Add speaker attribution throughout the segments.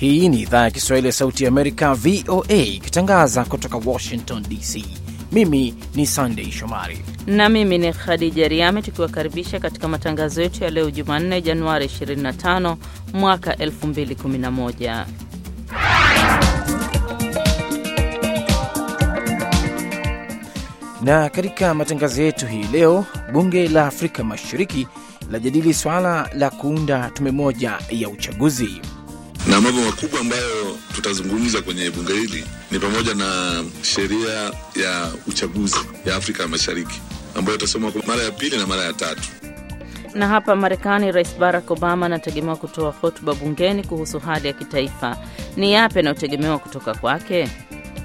Speaker 1: Hii ni idhaa ya Kiswahili ya Sauti ya Amerika, VOA, ikitangaza kutoka Washington DC. Mimi ni Sandei Shomari
Speaker 2: na mimi ni Khadija Riami, tukiwakaribisha katika matangazo yetu ya leo Jumanne, Januari 25 mwaka 2011.
Speaker 1: Na katika matangazo yetu hii leo, bunge la Afrika Mashariki linajadili swala la kuunda tume moja ya uchaguzi
Speaker 3: na mambo makubwa ambayo tutazungumza kwenye bunge hili ni pamoja na sheria ya uchaguzi ya Afrika ya Mashariki ambayo itasoma kwa mara ya pili na mara ya tatu.
Speaker 2: Na hapa Marekani, Rais Barack Obama anategemewa kutoa hotuba bungeni kuhusu hali ya kitaifa. Ni yapi yanayotegemewa kutoka kwake?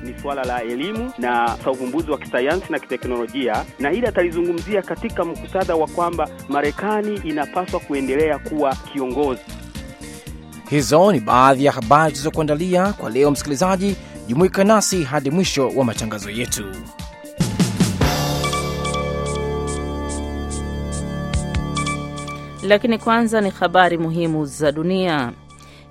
Speaker 4: ni suala la elimu na uvumbuzi wa kisayansi na kiteknolojia, na hili atalizungumzia katika muktadha wa kwamba Marekani inapaswa kuendelea kuwa kiongozi.
Speaker 1: Hizo ni baadhi ya habari tulizokuandalia kwa leo. Msikilizaji, jumuika nasi hadi mwisho wa matangazo yetu.
Speaker 2: Lakini kwanza ni habari muhimu za dunia.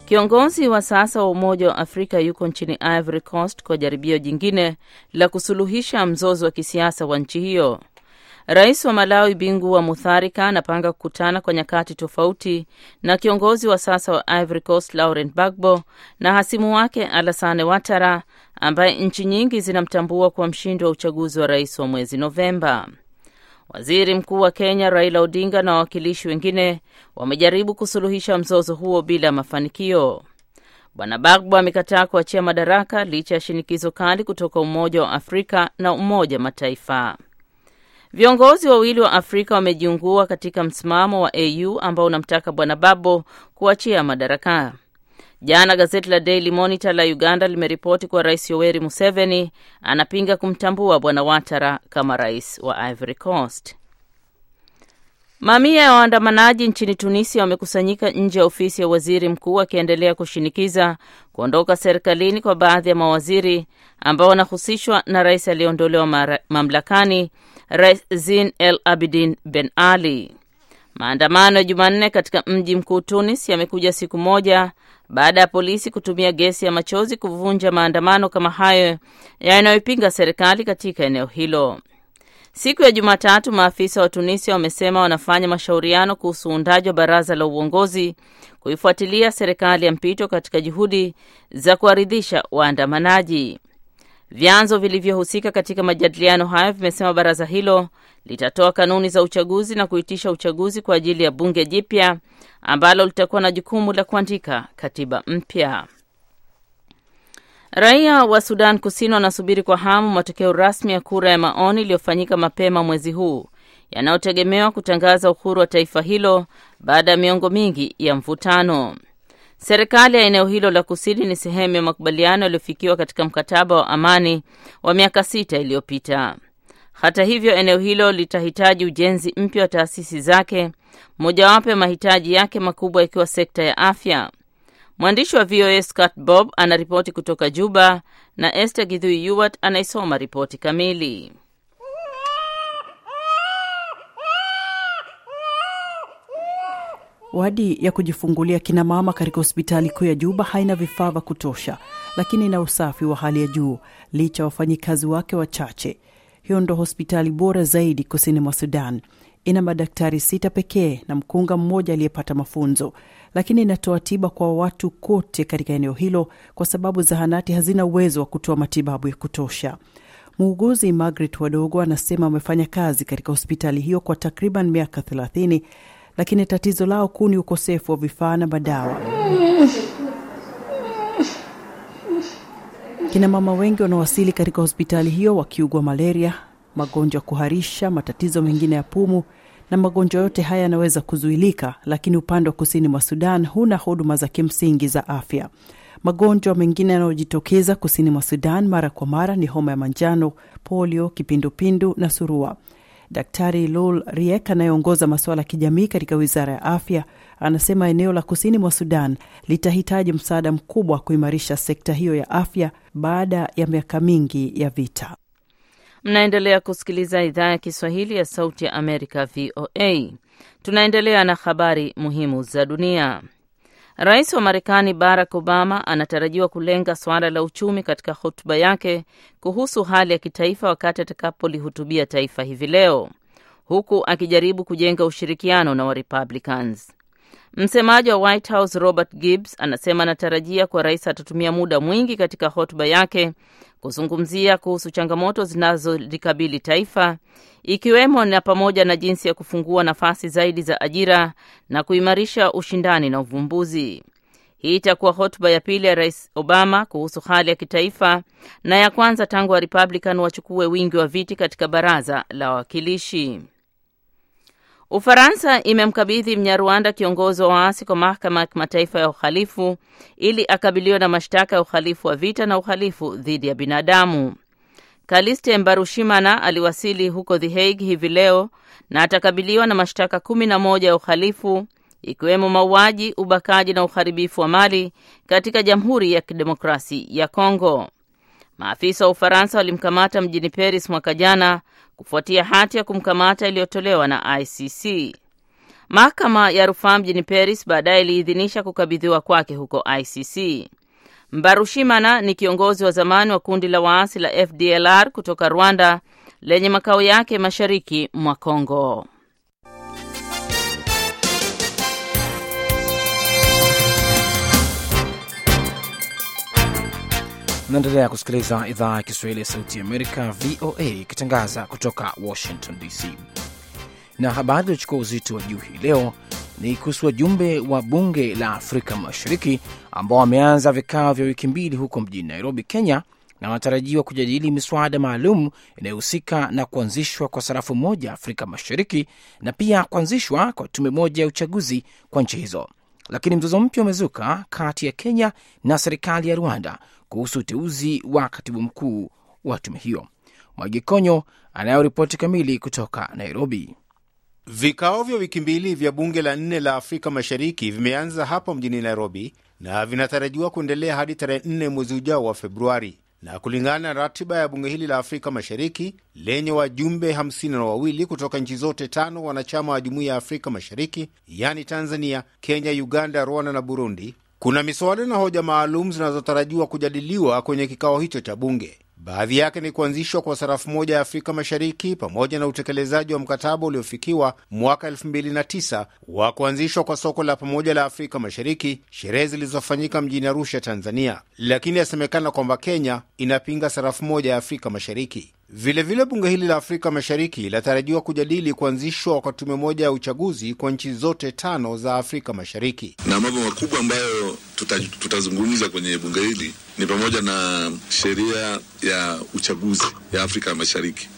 Speaker 2: Kiongozi wa sasa wa Umoja wa Afrika yuko nchini Ivory Coast kwa jaribio jingine la kusuluhisha mzozo wa kisiasa wa nchi hiyo. Rais wa Malawi Bingu wa Mutharika anapanga kukutana kwa nyakati tofauti na kiongozi wa sasa wa Ivory Coast Laurent Gbagbo na hasimu wake Alassane Ouattara ambaye nchi nyingi zinamtambua kwa mshindi wa uchaguzi wa rais wa mwezi Novemba. Waziri Mkuu wa Kenya Raila Odinga na wawakilishi wengine wamejaribu kusuluhisha mzozo huo bila mafanikio. Bwana Bagbo amekataa kuachia madaraka licha ya shinikizo kali kutoka Umoja wa Afrika na Umoja Mataifa. Viongozi wawili wa Afrika wamejiungua katika msimamo wa AU ambao unamtaka Bwana Babo kuachia madaraka. Jana gazeti la Daily Monitor la Uganda limeripoti kuwa Rais Yoweri Museveni anapinga kumtambua Bwana Watara kama rais wa Ivory Coast. Mamia ya waandamanaji nchini Tunisia wamekusanyika nje ya ofisi ya waziri mkuu wakiendelea kushinikiza kuondoka serikalini kwa baadhi ya mawaziri ambao wanahusishwa na rais aliyeondolewa mamlakani, Rais zin El Abidine Ben Ali. Maandamano ya Jumanne katika mji mkuu Tunis yamekuja siku moja baada ya polisi kutumia gesi ya machozi kuvunja maandamano kama hayo yanayopinga serikali katika eneo hilo. Siku ya Jumatatu, maafisa wa Tunisia wamesema wanafanya mashauriano kuhusu uundaji wa baraza la uongozi kuifuatilia serikali ya mpito katika juhudi za kuwaridhisha waandamanaji. Vyanzo vilivyohusika katika majadiliano hayo vimesema baraza hilo litatoa kanuni za uchaguzi na kuitisha uchaguzi kwa ajili ya bunge jipya ambalo litakuwa na jukumu la kuandika katiba mpya. Raia wa Sudan Kusini wanasubiri kwa hamu matokeo rasmi ya kura ya maoni iliyofanyika mapema mwezi huu yanayotegemewa kutangaza uhuru wa taifa hilo baada ya miongo mingi ya mvutano. Serikali ya eneo hilo la kusini ni sehemu ya makubaliano yaliyofikiwa katika mkataba wa amani wa miaka sita iliyopita. Hata hivyo, eneo hilo litahitaji ujenzi mpya wa taasisi zake, mojawapo ya mahitaji yake makubwa ikiwa sekta ya afya. Mwandishi wa VOA Scott Bob anaripoti kutoka Juba na Esther Gidhui Yuwat anaisoma ripoti kamili.
Speaker 5: Wadi ya kujifungulia kina mama katika hospitali kuu ya Juba haina vifaa vya kutosha, lakini ina usafi wa hali ya juu licha ya wafanyikazi wake wachache. Hiyo ndo hospitali bora zaidi kusini mwa Sudan. Ina madaktari sita pekee na mkunga mmoja aliyepata mafunzo, lakini inatoa tiba kwa watu kote katika eneo hilo kwa sababu zahanati hazina uwezo wa kutoa matibabu ya kutosha. Muuguzi Margaret Wadogo anasema amefanya kazi katika hospitali hiyo kwa takriban miaka 30 lakini tatizo lao kuu ni ukosefu wa vifaa na madawa. Kina mama wengi wanawasili katika hospitali hiyo wakiugwa malaria, magonjwa kuharisha, matatizo mengine ya pumu, na magonjwa yote haya yanaweza kuzuilika, lakini upande wa kusini mwa Sudan huna huduma za kimsingi za afya. Magonjwa mengine yanayojitokeza kusini mwa Sudan mara kwa mara ni homa ya manjano, polio, kipindupindu na surua. Daktari Lul Riek anayeongoza masuala ya kijamii katika wizara ya afya anasema eneo la kusini mwa Sudan litahitaji msaada mkubwa wa kuimarisha sekta hiyo ya afya baada ya miaka mingi ya vita.
Speaker 2: Mnaendelea kusikiliza idhaa ya Kiswahili ya Sauti ya Amerika, VOA. Tunaendelea na habari muhimu za dunia. Rais wa Marekani Barack Obama anatarajiwa kulenga suala la uchumi katika hotuba yake kuhusu hali ya kitaifa wakati atakapolihutubia taifa hivi leo, huku akijaribu kujenga ushirikiano na Warepublicans. Msemaji wa White House Robert Gibbs anasema anatarajia kuwa rais atatumia muda mwingi katika hotuba yake kuzungumzia kuhusu changamoto zinazolikabili taifa ikiwemo na pamoja na jinsi ya kufungua nafasi zaidi za ajira na kuimarisha ushindani na uvumbuzi. Hii itakuwa hotuba ya pili ya Rais Obama kuhusu hali ya kitaifa na ya kwanza tangu wa Republican wachukue wingi wa viti katika baraza la wawakilishi. Ufaransa imemkabidhi Mnyarwanda kiongozi wa waasi kwa mahakama ya kimataifa ya uhalifu ili akabiliwe na mashtaka ya uhalifu wa vita na uhalifu dhidi ya binadamu. Kaliste Mbarushimana aliwasili huko The Hague hivi leo na atakabiliwa na mashtaka kumi na moja ya uhalifu ikiwemo mauaji, ubakaji na uharibifu wa mali katika Jamhuri ya Kidemokrasi ya Kongo. Maafisa wa Ufaransa walimkamata mjini Paris mwaka jana kufuatia hati ya kumkamata iliyotolewa na ICC. Mahakama ya rufaa mjini Paris baadaye iliidhinisha kukabidhiwa kwake huko ICC. Mbarushimana ni kiongozi wa zamani wa kundi la waasi la FDLR kutoka Rwanda lenye makao yake mashariki mwa Kongo.
Speaker 1: Naendelea kusikiliza idhaa ya Kiswahili ya Sauti ya Amerika, VOA, ikitangaza kutoka Washington DC. Na habari iliochukua uzito wa juu hii leo ni kuhusu wajumbe wa bunge la Afrika Mashariki ambao wameanza vikao vya wiki mbili huko mjini Nairobi, Kenya, na wanatarajiwa kujadili miswada maalum inayohusika na kuanzishwa kwa sarafu moja Afrika Mashariki na pia kuanzishwa kwa tume moja ya uchaguzi kwa nchi hizo. Lakini mzozo mpya umezuka kati ya Kenya na serikali ya Rwanda kuhusu uteuzi wa katibu mkuu wa tume hiyo. Mwagikonyo anayo ripoti kamili kutoka Nairobi.
Speaker 6: Vikao vya wiki mbili vya bunge la nne la Afrika Mashariki vimeanza hapa mjini Nairobi na vinatarajiwa kuendelea hadi tarehe nne mwezi ujao wa Februari. Na kulingana na ratiba ya bunge hili la Afrika Mashariki lenye wajumbe hamsini na wawili kutoka nchi zote tano wanachama wa Jumuiya ya Afrika Mashariki, yaani Tanzania, Kenya, Uganda, Rwanda na Burundi, kuna miswada na hoja maalum zinazotarajiwa kujadiliwa kwenye kikao hicho cha bunge. Baadhi yake ni kuanzishwa kwa sarafu moja ya Afrika Mashariki pamoja na utekelezaji wa mkataba uliofikiwa mwaka 2009 wa kuanzishwa kwa soko la pamoja la Afrika Mashariki, sherehe zilizofanyika mjini Arusha, Tanzania. Lakini yasemekana kwamba Kenya inapinga sarafu moja ya Afrika Mashariki. Vilevile bunge hili la Afrika Mashariki linatarajiwa kujadili kuanzishwa kwa tume moja ya uchaguzi kwa nchi zote tano za Afrika Mashariki.
Speaker 3: Na mambo makubwa ambayo tuta, tutazungumza kwenye bunge hili ni pamoja na sheria ya uchaguzi ya Afrika Mashariki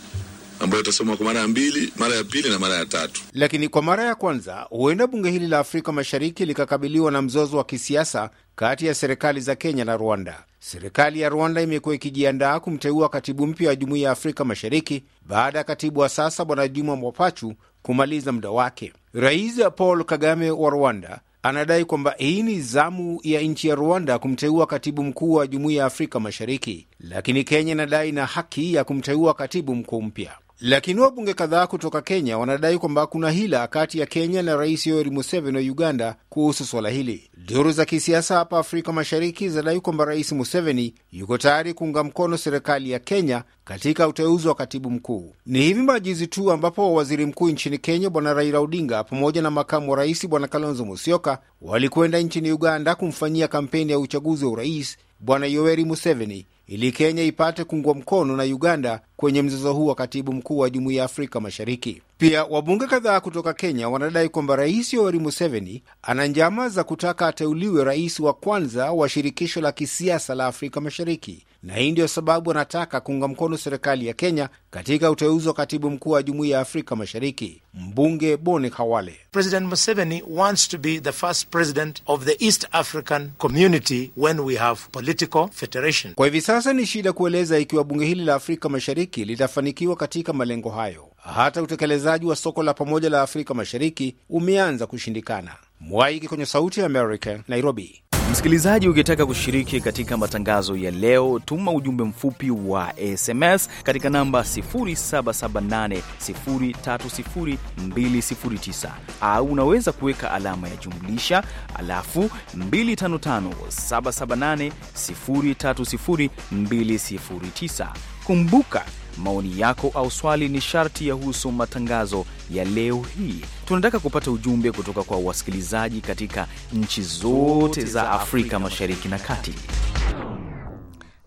Speaker 3: ambayo itasomwa kwa mara ya mbili, mara ya pili na mara ya tatu.
Speaker 6: Lakini kwa mara ya kwanza huenda bunge hili la Afrika Mashariki likakabiliwa na mzozo wa kisiasa kati ya serikali za Kenya na Rwanda. Serikali ya Rwanda imekuwa ikijiandaa kumteua katibu mpya wa Jumuiya ya Afrika Mashariki baada ya katibu wa sasa Bwana Juma Mwapachu kumaliza muda wake. Rais Paul Kagame wa Rwanda anadai kwamba hii ni zamu ya nchi ya Rwanda kumteua katibu mkuu wa Jumuiya ya Afrika Mashariki, lakini Kenya inadai na haki ya kumteua katibu mkuu mpya. Lakini wabunge kadhaa kutoka Kenya wanadai kwamba kuna hila kati ya Kenya na Rais Yoweri Museveni wa Uganda kuhusu swala hili. Duru za kisiasa hapa Afrika Mashariki zinadai kwamba Rais Museveni yuko tayari kuunga mkono serikali ya Kenya katika uteuzi wa katibu mkuu. Ni hivi majuzi tu ambapo waziri mkuu nchini Kenya Bwana Raila Odinga pamoja na makamu wa rais Bwana Kalonzo Musyoka walikwenda nchini Uganda kumfanyia kampeni ya uchaguzi wa urais Bwana Yoweri Museveni ili Kenya ipate kuungwa mkono na Uganda kwenye mzozo huu wa katibu mkuu wa Jumuiya ya Afrika Mashariki. Pia wabunge kadhaa kutoka Kenya wanadai kwamba Rais Yoweri Museveni ana njama za kutaka ateuliwe rais wa kwanza wa shirikisho la kisiasa la Afrika Mashariki, na hii ndiyo sababu anataka kuunga mkono serikali ya Kenya katika uteuzi wa katibu mkuu wa Jumuiya ya Afrika Mashariki. Mbunge Boni Khawale:
Speaker 7: President Museveni wants to be the first president of the East African community when we have political federation.
Speaker 6: Kwa hivi sasa ni shida kueleza ikiwa bunge hili la Afrika Mashariki litafanikiwa katika malengo hayo. Hata utekelezaji wa soko la pamoja la Afrika Mashariki umeanza kushindikana. Mwaiki kwenye Sauti ya America, Nairobi.
Speaker 8: Msikilizaji, ukitaka kushiriki katika matangazo ya leo, tuma ujumbe mfupi wa SMS katika namba 0778030209 au unaweza kuweka alama ya jumlisha alafu 255778030209. Kumbuka maoni yako au swali ni sharti ya husu matangazo ya leo hii. Tunataka kupata ujumbe kutoka kwa wasikilizaji katika nchi zote za Afrika Mashariki na Kati.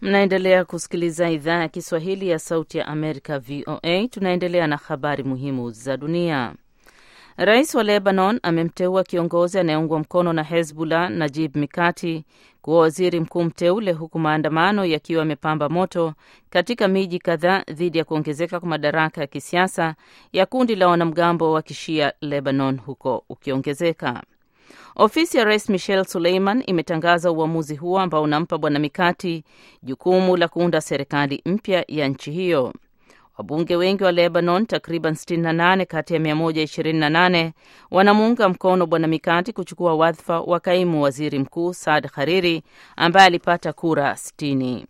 Speaker 2: Mnaendelea kusikiliza idhaa ya Kiswahili ya Sauti ya Amerika, VOA. Tunaendelea na habari muhimu za dunia. Rais wa Lebanon amemteua kiongozi anayeungwa mkono na Hezbollah, Najib Mikati, kuwa waziri mkuu mteule, huku maandamano yakiwa yamepamba moto katika miji kadhaa dhidi ya kuongezeka kwa madaraka ya kisiasa ya kundi la wanamgambo wa kishia Lebanon huko ukiongezeka. Ofisi ya rais Michel Suleiman imetangaza uamuzi huo ambao unampa bwana Mikati jukumu la kuunda serikali mpya ya nchi hiyo. Wabunge wengi wa Lebanon, takriban 68 kati ya 128, wanamuunga mkono bwana Mikati kuchukua wadhifa wa kaimu waziri mkuu Saad Hariri ambaye alipata kura 60.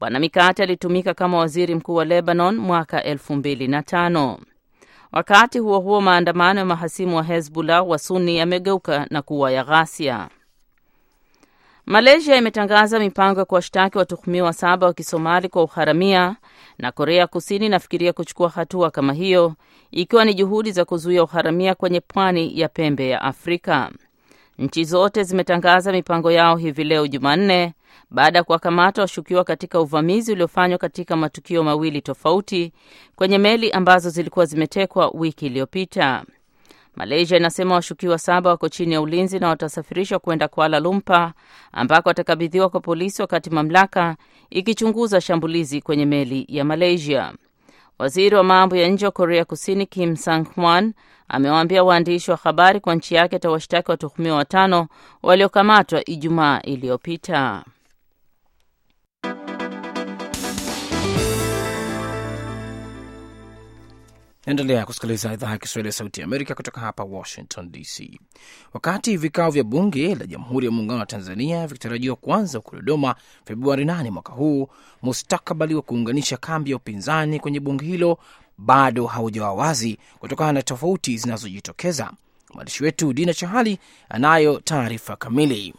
Speaker 2: Bwana Mikati alitumika kama waziri mkuu wa Lebanon mwaka 2005. Wakati huo huo, maandamano ya mahasimu wa Hezbollah wa Sunni yamegeuka na kuwa ya ghasia. Malaysia imetangaza mipango ya kuwashtaki watuhumiwa saba wa Kisomali kwa uharamia na Korea Kusini inafikiria kuchukua hatua kama hiyo ikiwa ni juhudi za kuzuia uharamia kwenye pwani ya pembe ya Afrika. Nchi zote zimetangaza mipango yao hivi leo Jumanne baada ya kuwakamata washukiwa katika uvamizi uliofanywa katika matukio mawili tofauti kwenye meli ambazo zilikuwa zimetekwa wiki iliyopita. Malaysia inasema washukiwa saba wako chini ya ulinzi na watasafirishwa kwenda Kuala Lumpur ambako watakabidhiwa kwa polisi wakati mamlaka ikichunguza shambulizi kwenye meli ya Malaysia. Waziri wa mambo ya nje wa Korea Kusini Kim Sang-hwan amewaambia waandishi wa habari kwa nchi yake atawashtaki watuhumiwa watano waliokamatwa Ijumaa iliyopita.
Speaker 1: Naendelea kusikiliza idhaa ya Kiswahili ya Sauti ya Amerika kutoka hapa Washington DC. Wakati vikao vya Bunge la Jamhuri ya Muungano wa Tanzania vikitarajiwa kuanza huko Dodoma Februari 8 mwaka huu, mustakabali wa kuunganisha kambi ya upinzani kwenye bunge hilo bado haujawa wazi kutokana na tofauti zinazojitokeza. Mwandishi wetu Dina Chahali anayo taarifa kamili.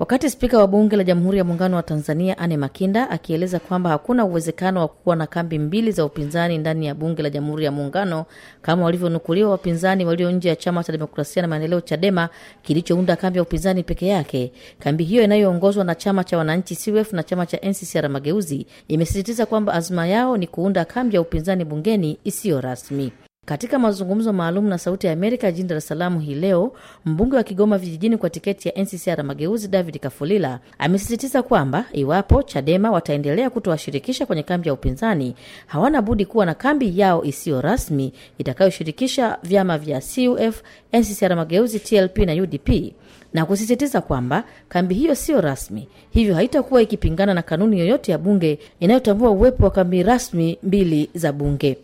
Speaker 9: Wakati spika wa bunge la Jamhuri ya Muungano wa Tanzania Anne Makinda akieleza kwamba hakuna uwezekano wa kuwa na kambi mbili za upinzani ndani ya bunge la Jamhuri ya Muungano kama walivyonukuliwa wapinzani walio nje ya Chama cha Demokrasia na Maendeleo, CHADEMA, kilichounda kambi ya upinzani peke yake. Kambi hiyo inayoongozwa na chama cha wananchi CUF na chama cha NCCR Mageuzi imesisitiza kwamba azma yao ni kuunda kambi ya upinzani bungeni isiyo rasmi. Katika mazungumzo maalum na Sauti ya Amerika jijini Dar es Salaam hii leo, mbunge wa Kigoma Vijijini kwa tiketi ya NCCR Mageuzi, David Kafulila, amesisitiza kwamba iwapo CHADEMA wataendelea kutowashirikisha kwenye kambi ya upinzani, hawana budi kuwa na kambi yao isiyo rasmi itakayoshirikisha vyama vya CUF, NCCR Mageuzi, TLP na UDP na kusisitiza kwamba kambi hiyo siyo rasmi, hivyo haitakuwa ikipingana na kanuni yoyote ya bunge inayotambua uwepo wa kambi rasmi mbili za bunge.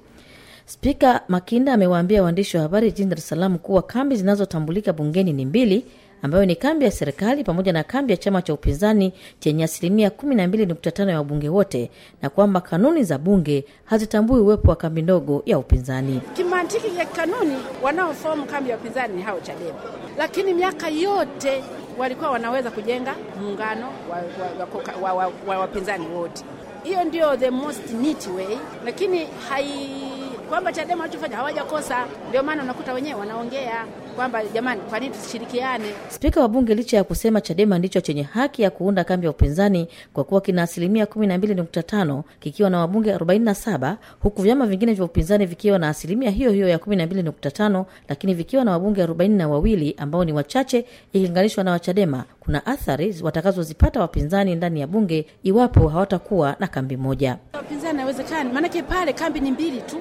Speaker 9: Spika Makinda amewaambia waandishi wa habari jijini Dar es Salaam kuwa kambi zinazotambulika bungeni ni mbili, ambayo ni kambi ya serikali pamoja na kambi ya chama cha upinzani chenye asilimia 12.5 ya wabunge wote, na kwamba kanuni za bunge hazitambui uwepo wa kambi ndogo ya upinzani.
Speaker 10: Kimantiki ya kanuni, wanaofomu kambi ya upinzani ni hao Chadema, lakini miaka yote walikuwa wanaweza kujenga muungano wa wapinzani wa, wa, wa, wa, wa wote. Hiyo ndio the most neat way, lakini hai kwamba Chadema walichofanya hawajakosa. Ndio maana unakuta wenyewe wanaongea kwamba jamani, kwa nini tusishirikiane?
Speaker 9: Spika wa Bunge licha ya kusema Chadema ndicho chenye haki ya kuunda kambi ya upinzani kwa kuwa kina asilimia 12.5 kikiwa na wabunge 47 huku vyama vingine vya upinzani vikiwa na asilimia hiyo hiyo ya 12.5 lakini vikiwa na wabunge 42 ambao ni wachache ikilinganishwa na Wachadema, kuna athari watakazozipata wapinzani ndani ya bunge iwapo hawatakuwa na kambi moja.
Speaker 10: Wapinzani haiwezekani, maanake pale kambi ni mbili tu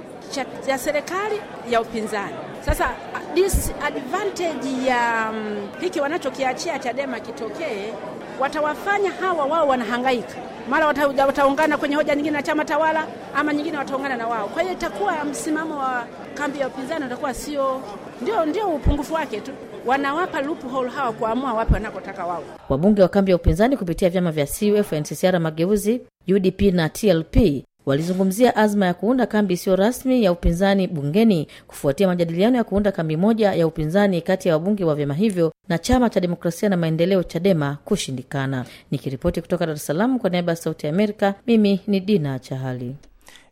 Speaker 10: ya serikali ya upinzani. Sasa disadvantage ya um, hiki wanachokiachia Chadema kitokee, watawafanya hawa wao wanahangaika, mara wata, wataungana kwenye hoja nyingine na chama tawala, ama nyingine wataungana na wao. Kwa hiyo itakuwa msimamo wa kambi ya upinzani utakuwa sio, ndio, ndio upungufu wake tu. wanawapa loophole hawa kuamua wapi wanakotaka wao.
Speaker 9: Wabunge wa kambi ya upinzani kupitia vyama vya CUF, NCCR Mageuzi, UDP na TLP walizungumzia azma ya kuunda kambi isiyo rasmi ya upinzani bungeni kufuatia majadiliano ya kuunda kambi moja ya upinzani kati ya wabunge wa vyama hivyo na chama cha demokrasia na maendeleo CHADEMA kushindikana. Nikiripoti kutoka Dar es Salaam kwa niaba ya Sauti ya Amerika, mimi ni Dina Chahali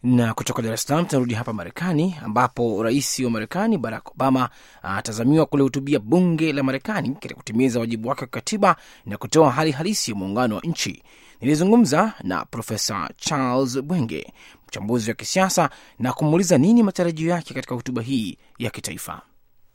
Speaker 1: na kutoka Dar es Salaam tunarudi hapa Marekani, ambapo rais wa Marekani Barack Obama anatazamiwa kulihutubia bunge la Marekani katika kutimiza wajibu wake wa kikatiba na kutoa hali halisi ya muungano wa nchi. Nilizungumza na Profesa Charles Bwenge, mchambuzi wa kisiasa, na kumuuliza nini matarajio yake katika hotuba hii ya kitaifa.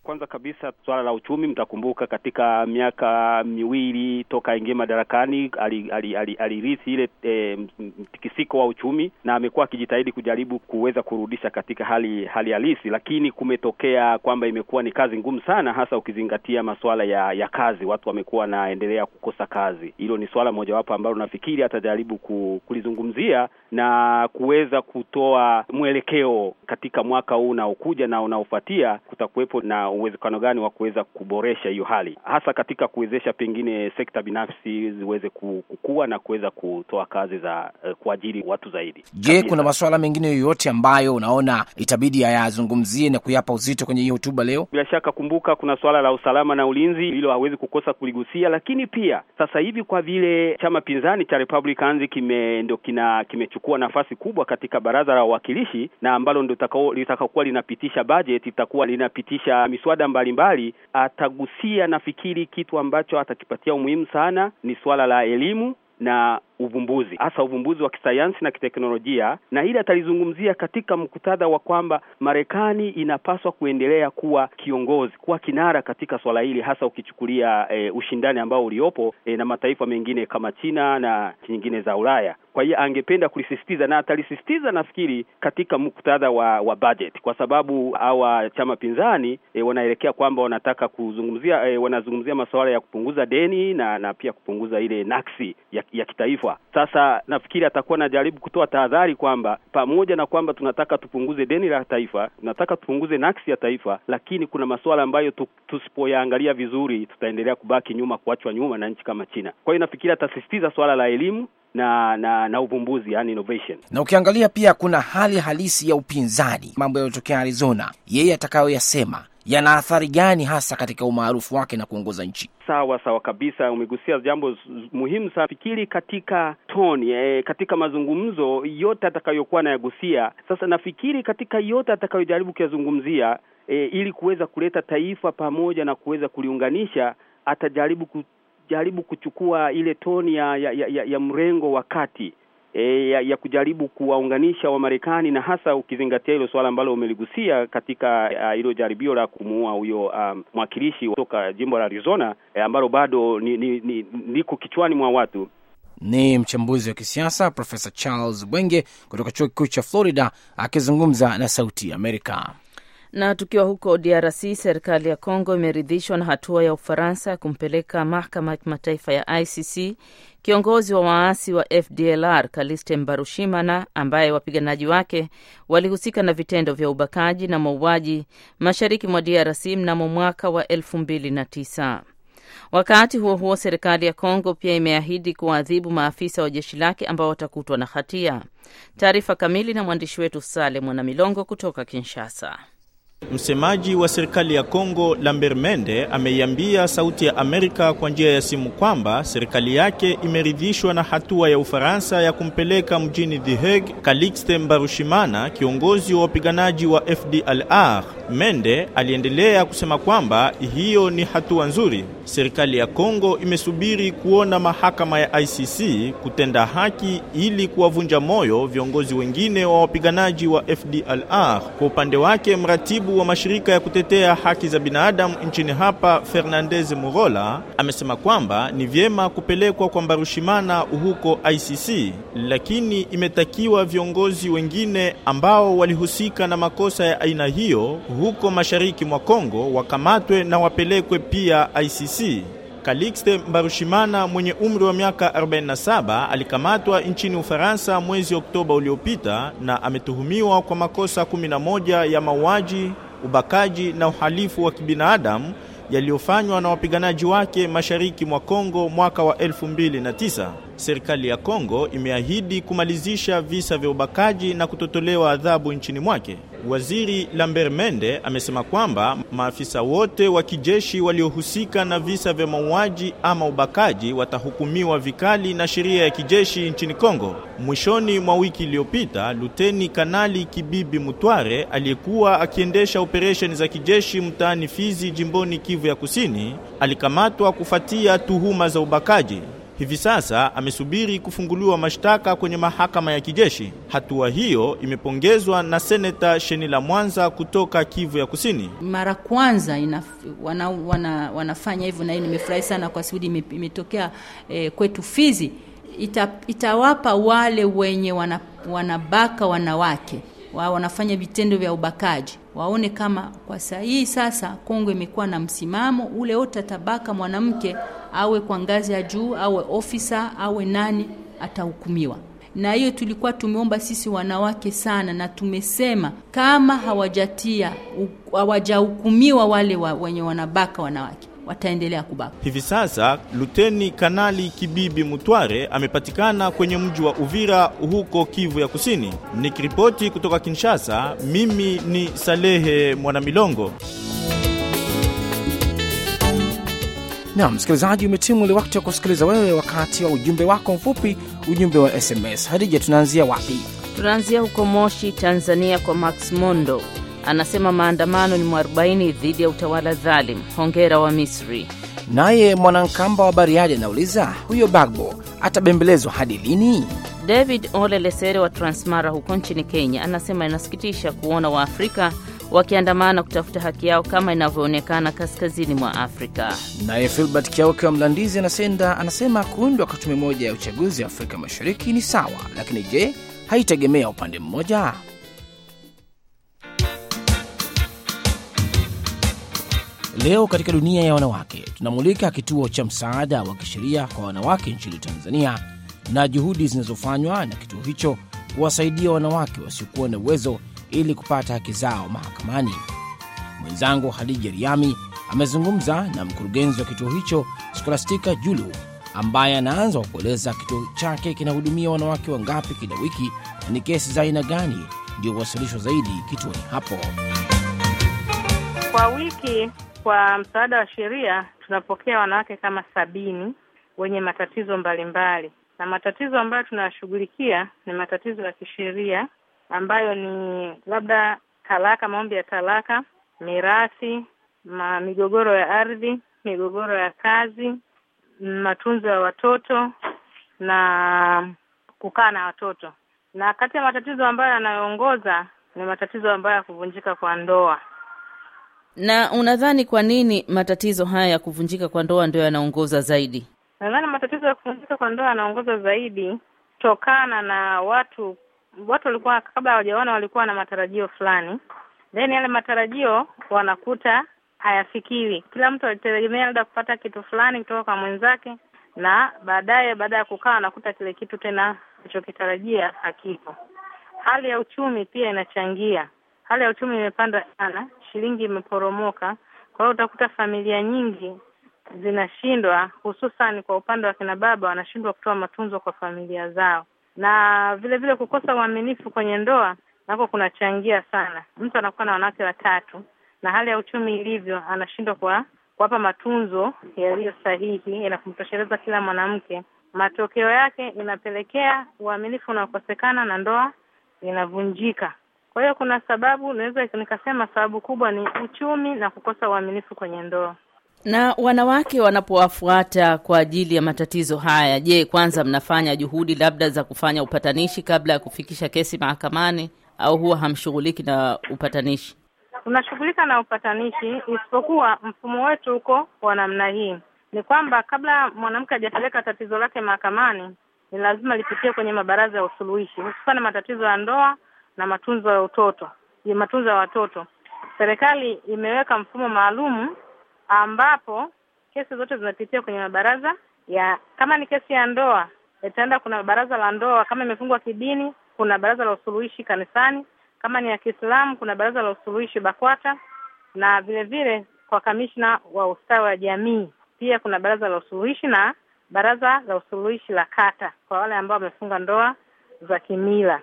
Speaker 4: Kwanza kabisa swala la uchumi, mtakumbuka katika miaka miwili toka ingie madarakani alirithi ali, ali, ali ile e, mtikisiko wa uchumi, na amekuwa akijitahidi kujaribu kuweza kurudisha katika hali hali halisi, lakini kumetokea kwamba imekuwa ni kazi ngumu sana, hasa ukizingatia masuala ya ya kazi. Watu wamekuwa wanaendelea kukosa kazi. Hilo ni swala mojawapo ambalo nafikiri atajaribu kulizungumzia na kuweza kutoa mwelekeo katika mwaka huu unaokuja na unaofuatia, kutakuwepo na uwezekano gani wa kuweza kuboresha hiyo hali, hasa katika kuwezesha pengine sekta binafsi ziweze kukua na kuweza kutoa kazi za uh, kuajiri watu zaidi.
Speaker 1: Je, kuna masuala mengine yoyote ambayo unaona itabidi ayazungumzie na kuyapa uzito kwenye hii hotuba leo?
Speaker 4: Bila shaka, kumbuka kuna suala la usalama na ulinzi, hilo hawezi kukosa kuligusia, lakini pia sasa hivi kwa vile chama pinzani cha Republicans kime kina kimechukua nafasi kubwa katika baraza la wawakilishi na ambalo ndio litakakuwa linapitisha budget, itakuwa linapitisha miswada mbalimbali, atagusia nafikiri kitu ambacho atakipatia umuhimu sana ni suala la elimu na uvumbuzi hasa uvumbuzi wa kisayansi na kiteknolojia, na hili atalizungumzia katika muktadha wa kwamba Marekani inapaswa kuendelea kuwa kiongozi, kuwa kinara katika swala hili, hasa ukichukulia e, ushindani ambao uliopo e, na mataifa mengine kama China na nyingine za Ulaya. Kwa hiyo angependa kulisisitiza na atalisisitiza nafikiri katika muktadha wa wa budget, kwa sababu hawa chama pinzani e, wanaelekea kwamba wanataka kuzungumzia e, wanazungumzia masuala ya kupunguza deni na na pia kupunguza ile naksi ya, ya kitaifa. Sasa nafikiri atakuwa anajaribu kutoa tahadhari kwamba pamoja na kwamba tunataka tupunguze deni la taifa, tunataka tupunguze naksi ya taifa, lakini kuna masuala ambayo tusipoyaangalia vizuri tutaendelea kubaki nyuma, kuachwa nyuma na nchi kama China. Kwa hiyo nafikiri atasisitiza swala la elimu na na na uvumbuzi, yani innovation.
Speaker 1: Na ukiangalia pia kuna hali halisi ya upinzani, mambo yaliyotokea Arizona, yeye atakayoyasema yana athari gani hasa katika umaarufu wake na kuongoza nchi?
Speaker 4: Sawa sawa kabisa, umegusia jambo muhimu sana. Fikiri katika toni e, katika mazungumzo yote atakayokuwa anayagusia. Sasa nafikiri katika yote atakayojaribu kuyazungumzia e, ili kuweza kuleta taifa pamoja na kuweza kuliunganisha, atajaribu ku, jaribu kuchukua ile toni ya ya, ya, ya mrengo wa kati e, ya, ya kujaribu kuwaunganisha Wamarekani na hasa ukizingatia hilo suala ambalo umeligusia katika hilo uh, jaribio la kumuua huyo um, mwakilishi kutoka jimbo la Arizona e, ambalo bado ni, ni, ni, liko kichwani mwa watu.
Speaker 1: Ni mchambuzi wa kisiasa Profesa Charles Bwenge kutoka chuo kikuu cha Florida akizungumza na Sauti Amerika.
Speaker 2: Na tukiwa huko DRC, serikali ya congo imeridhishwa na hatua ya Ufaransa ya kumpeleka mahakama ya kimataifa ya ICC kiongozi wa waasi wa FDLR Kaliste Mbarushimana, ambaye wapiganaji wake walihusika na vitendo vya ubakaji na mauaji mashariki mwa DRC mnamo mwaka wa elfu mbili na tisa. Wakati huo huo, serikali ya Kongo pia imeahidi kuwaadhibu maafisa wa jeshi lake ambao watakutwa na hatia. Taarifa kamili na mwandishi wetu Sale Mwanamilongo kutoka Kinshasa.
Speaker 11: Msemaji wa serikali ya Kongo Lambert Mende ameiambia Sauti ya Amerika kwa njia ya simu kwamba serikali yake imeridhishwa na hatua ya Ufaransa ya kumpeleka mjini The Hague Calixte Mbarushimana, kiongozi wa wapiganaji wa FDLR. Mende aliendelea kusema kwamba hiyo ni hatua nzuri. Serikali ya Kongo imesubiri kuona mahakama ya ICC kutenda haki ili kuwavunja moyo viongozi wengine wa wapiganaji wa FDLR. Kwa upande wake, mratibu wa mashirika ya kutetea haki za binadamu nchini hapa Fernandez Murola amesema kwamba ni vyema kupelekwa kwa Mbarushimana huko ICC, lakini imetakiwa viongozi wengine ambao walihusika na makosa ya aina hiyo huko mashariki mwa Kongo wakamatwe na wapelekwe pia ICC. Calixte Mbarushimana mwenye umri wa miaka 47 alikamatwa nchini Ufaransa mwezi Oktoba uliopita na ametuhumiwa kwa makosa 11 ya mauaji, ubakaji na uhalifu wa kibinadamu yaliyofanywa na wapiganaji wake mashariki mwa Kongo mwaka wa 2009. Serikali ya Kongo imeahidi kumalizisha visa vya ubakaji na kutotolewa adhabu nchini mwake. Waziri Lambert Mende amesema kwamba maafisa wote wa kijeshi waliohusika na visa vya mauaji ama ubakaji watahukumiwa vikali na sheria ya kijeshi nchini Kongo. Mwishoni mwa wiki iliyopita, Luteni Kanali Kibibi Mutware aliyekuwa akiendesha operesheni za kijeshi mtaani Fizi jimboni Kivu ya Kusini alikamatwa kufuatia tuhuma za ubakaji. Hivi sasa amesubiri kufunguliwa mashtaka kwenye mahakama ya kijeshi. Hatua hiyo imepongezwa na seneta Sheni la Mwanza kutoka Kivu ya Kusini.
Speaker 12: Mara kwanza ina, wana, wana, wanafanya hivyo, na hii nimefurahi sana kwa sababu imetokea eh, kwetu Fizi. Ita, itawapa wale wenye wanabaka wana, wanawake wa wanafanya vitendo vya ubakaji waone kama kwa saa hii sasa Kongo imekuwa na msimamo ule, wote tabaka mwanamke awe kwa ngazi ya juu awe ofisa awe nani atahukumiwa. Na hiyo tulikuwa tumeomba sisi wanawake sana, na tumesema kama hawajatia hawajahukumiwa wale wa, wenye wanabaka wanawake wataendelea kubaka.
Speaker 11: Hivi sasa Luteni Kanali Kibibi Mutware amepatikana kwenye mji wa Uvira huko Kivu ya Kusini. Nikiripoti kutoka Kinshasa, mimi ni Salehe Mwanamilongo.
Speaker 1: Na msikilizaji, umetimu ule wakati wa kusikiliza wewe wakati wa ujumbe wako mfupi, ujumbe wa SMS. Hadija, tunaanzia wapi?
Speaker 2: Tunaanzia huko Moshi, Tanzania, kwa Max Mondo anasema maandamano ni mwarobaini dhidi ya utawala dhalim. Hongera wa Misri.
Speaker 1: Naye Mwanankamba wa Bariadi anauliza huyo Bagbo atabembelezwa hadi lini?
Speaker 2: David Ole Lesere wa Transmara huko nchini Kenya anasema inasikitisha kuona Waafrika wakiandamana kutafuta haki yao kama inavyoonekana kaskazini mwa Afrika.
Speaker 1: Naye Filbert Kiauke wa Mlandizi anasenda, anasema kuundwa kwa tume moja ya uchaguzi wa Afrika Mashariki ni sawa, lakini je, haitegemea upande mmoja? Leo katika dunia ya wanawake tunamulika kituo cha msaada wa kisheria kwa wanawake nchini Tanzania na juhudi zinazofanywa na kituo hicho kuwasaidia wanawake wasiokuwa na uwezo ili kupata haki zao mahakamani. Mwenzangu Hadija Riami amezungumza na mkurugenzi wa kituo hicho Skolastika Julu ambaye anaanza kwa kueleza kituo chake kinahudumia wanawake wangapi kila wiki na ni kesi za aina gani ndio huwasilishwa zaidi kituoni hapo.
Speaker 13: Kwa wiki kwa msaada wa sheria tunapokea wanawake kama sabini wenye matatizo mbalimbali mbali. Na matatizo ambayo tunayashughulikia ni matatizo ya kisheria ambayo ni labda talaka, maombi ya talaka, mirathi, migogoro ya ardhi, migogoro ya kazi, matunzo ya watoto na kukaa na watoto. Na kati ya matatizo ambayo yanayoongoza ni matatizo ambayo ya kuvunjika kwa ndoa.
Speaker 2: Na unadhani kwa nini matatizo haya ya kuvunjika kwa ndoa ndio yanaongoza zaidi?
Speaker 13: Nadhani matatizo ya kuvunjika kwa ndoa yanaongoza zaidi kutokana na watu watu walikuwa kabla hawajaona walikuwa na matarajio fulani, then yale matarajio wanakuta hayafikiwi. Kila mtu alitegemea labda kupata kitu fulani kutoka kwa mwenzake, na baadaye baada ya kukaa anakuta kile kitu tena alichokitarajia hakipo. Hali ya uchumi pia inachangia. Hali ya uchumi imepanda sana, shilingi imeporomoka. Kwa hiyo utakuta familia nyingi zinashindwa, hususan kwa upande wa kina baba, wanashindwa kutoa matunzo kwa familia zao, na vile vile kukosa uaminifu kwenye ndoa nako kunachangia sana. Mtu anakuwa na wanawake watatu na hali ya uchumi ilivyo, anashindwa kwa kuwapa matunzo yaliyo sahihi na kumtosheleza kila mwanamke. Matokeo yake inapelekea uaminifu unaokosekana na ndoa inavunjika. Kwa hiyo kuna sababu, naweza nikasema sababu kubwa ni uchumi na kukosa uaminifu kwenye ndoa.
Speaker 2: Na wanawake wanapowafuata kwa ajili ya matatizo haya, je, kwanza mnafanya juhudi labda za kufanya upatanishi kabla ya kufikisha kesi mahakamani, au huwa hamshughuliki na upatanishi?
Speaker 13: Tunashughulika na upatanishi, isipokuwa mfumo wetu huko wa namna hii ni kwamba kabla mwanamke hajapeleka tatizo lake mahakamani, ni lazima lipitie kwenye mabaraza ya usuluhishi, hususani matatizo ya ndoa na matunzo ya utoto, matunzo ya watoto. Serikali imeweka mfumo maalum ambapo kesi zote zinapitia kwenye mabaraza ya, kama ni kesi ya ndoa itaenda, kuna baraza la ndoa. Kama imefungwa kidini, kuna baraza la usuluhishi kanisani. Kama ni ya Kiislamu, kuna baraza la usuluhishi BAKWATA, na vile vile kwa kamishna wa ustawi wa jamii. Pia kuna baraza la usuluhishi na baraza la usuluhishi la kata kwa wale ambao wamefunga ndoa za kimila.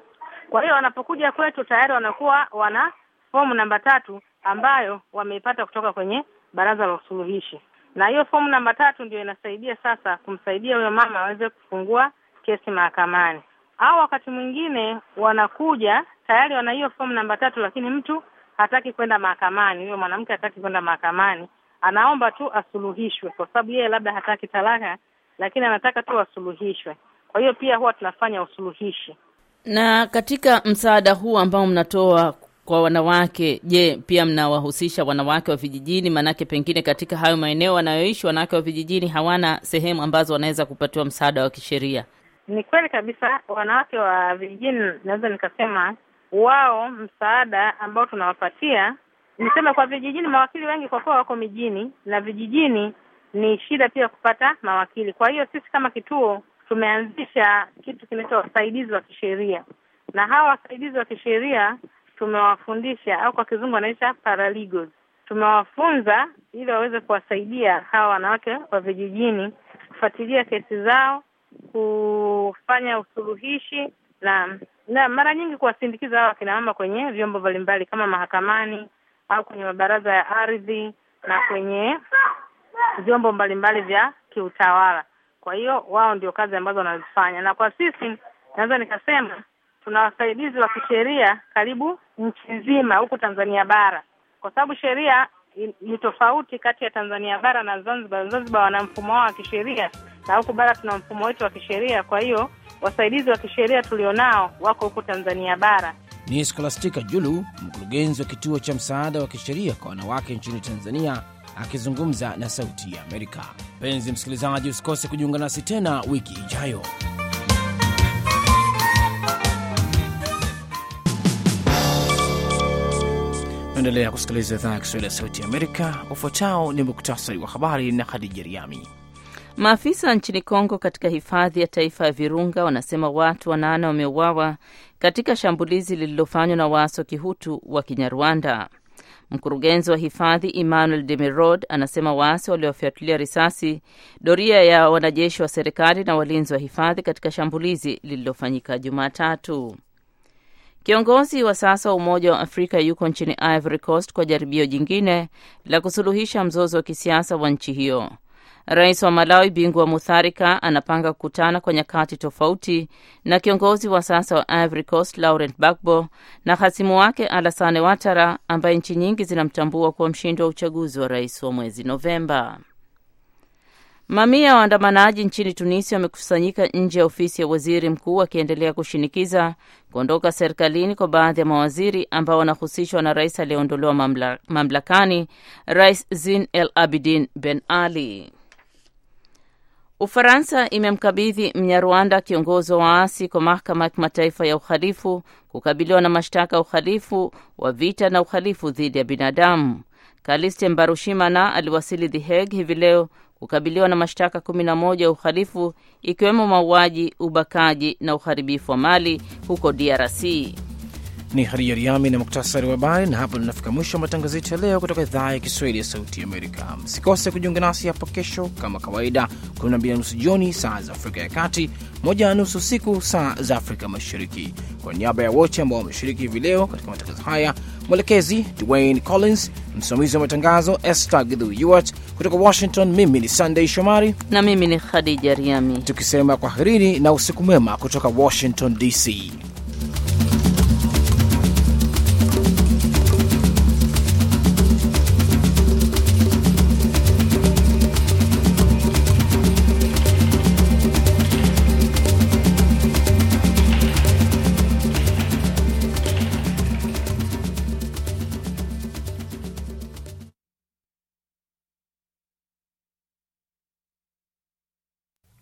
Speaker 13: Kwa hiyo wanapokuja kwetu tayari wanakuwa wana fomu namba tatu ambayo wameipata kutoka kwenye baraza la usuluhishi, na hiyo fomu namba tatu ndio inasaidia sasa kumsaidia huyo mama aweze kufungua kesi mahakamani. Au wakati mwingine wanakuja tayari wana hiyo fomu namba tatu, lakini mtu hataki kwenda mahakamani, huyo mwanamke hataki kwenda mahakamani, anaomba tu asuluhishwe, kwa sababu yeye labda hataki talaka, lakini anataka tu asuluhishwe. Kwa hiyo pia huwa tunafanya usuluhishi.
Speaker 2: Na katika msaada huu ambao mnatoa kwa wanawake, je, pia mnawahusisha wanawake wa vijijini? Maanake pengine katika hayo maeneo wanayoishi wanawake wa vijijini hawana sehemu ambazo wanaweza kupatiwa msaada wa kisheria.
Speaker 13: Ni kweli kabisa, wanawake wa vijijini, naweza nikasema wao msaada ambao tunawapatia, niseme kwa vijijini, mawakili wengi kwa kuwa wako mijini na vijijini, ni shida pia kupata mawakili. Kwa hiyo sisi kama kituo tumeanzisha kitu kinaitwa wasaidizi wa kisheria, na hawa wasaidizi wa kisheria tumewafundisha au kwa kizungu wanaita paralegals. Tumewafunza ili waweze kuwasaidia hawa wanawake wa vijijini kufuatilia kesi zao, kufanya usuluhishi na na mara nyingi kuwasindikiza hawa wakinamama kwenye vyombo mbalimbali kama mahakamani au kwenye mabaraza ya ardhi na kwenye vyombo mbalimbali vya kiutawala. Kwa hiyo wao ndio kazi ambazo wanazifanya, na kwa sisi naweza nikasema tuna wasaidizi wa kisheria karibu nchi nzima huku Tanzania bara, kwa sababu sheria ni tofauti kati ya Tanzania bara na Zanzibar. Zanzibar wana mfumo wao wa kisheria na huku bara tuna mfumo wetu wa kisheria. Kwa hiyo wasaidizi wa kisheria tulionao wako huku Tanzania bara.
Speaker 1: Ni Skolastika Julu, mkurugenzi wa kituo cha msaada wa kisheria kwa wanawake nchini Tanzania, akizungumza na Sauti ya Amerika. Mpenzi msikilizaji, usikose kujiunga nasi tena wiki ijayo. Naendelea kusikiliza idhaa ya Kiswahili ya Sauti ya Amerika. Ufuatao ni muktasari wa habari na Khadija Riami.
Speaker 2: Maafisa nchini Kongo katika hifadhi ya taifa ya Virunga wanasema watu wanane wameuawa katika shambulizi lililofanywa na waasi wa kihutu wa Kinyarwanda. Mkurugenzi wa hifadhi Emmanuel Demirod anasema waasi waliofyatulia risasi doria ya wanajeshi wa serikali na walinzi wa hifadhi katika shambulizi lililofanyika Jumatatu. Kiongozi wa sasa wa Umoja wa Afrika yuko nchini Ivory Coast kwa jaribio jingine la kusuluhisha mzozo wa kisiasa wa nchi hiyo. Rais wa Malawi Bingwa Mutharika anapanga kukutana kwa nyakati tofauti na kiongozi wa sasa wa Ivory Coast Laurent Gbagbo na hasimu wake Alassane Ouattara ambaye nchi nyingi zinamtambua kuwa mshindi wa uchaguzi wa rais wa mwezi Novemba. Mamia ya waandamanaji nchini Tunisia wamekusanyika nje ya ofisi ya waziri mkuu wakiendelea kushinikiza kuondoka serikalini kwa baadhi ya mawaziri ambao wanahusishwa na rais aliyeondolewa mamla, mamlakani Rais Zine El Abidin Ben Ali. Ufaransa imemkabidhi Mnyarwanda kiongozi wa waasi kwa mahakama ya kimataifa ya uhalifu kukabiliwa na mashtaka ya uhalifu wa vita na uhalifu dhidi ya binadamu. Kaliste Mbarushimana aliwasili The Hague hivi leo kukabiliwa na mashtaka 11 ya uhalifu ikiwemo mauaji, ubakaji na uharibifu wa mali huko DRC.
Speaker 1: Ni Hadija Riami na muktasari wa habari, na hapo tunafika mwisho wa matangazo yetu ya leo kutoka idhaa ya Kiswahili ya Sauti Amerika. Msikose kujiunga nasi hapo kesho kama kawaida, 12 na nusu jioni saa za Afrika ya Kati, moja na nusu usiku saa za Afrika Mashariki. Kwa niaba ya wote ambao wameshiriki hivi leo katika matangazo haya, mwelekezi Dwayne Collins, msimamizi wa matangazo Esther Githu Yuart kutoka Washington, mimi ni sandey Shomari
Speaker 2: na mimi ni Khadija Riami,
Speaker 1: tukisema kwaherini na usiku mwema kutoka Washington DC.